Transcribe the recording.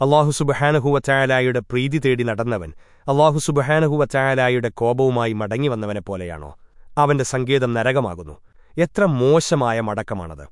അള്ളാഹുസുബഹാനഹുവറ്റായാലായുടെ പ്രീതി തേടി നടന്നവൻ അള്ളാഹുസുബഹാനഹുവറ്റായാലായുടെ സുബഹാനഹുവ ചായാലായുടെ കോപവുമായി മടങ്ങിവന്നവനെപ്പോലെയാണോ അവന്റെ സങ്കേതം നരകമാകുന്നു. എത്ര മോശമായ മടക്കമാണത്.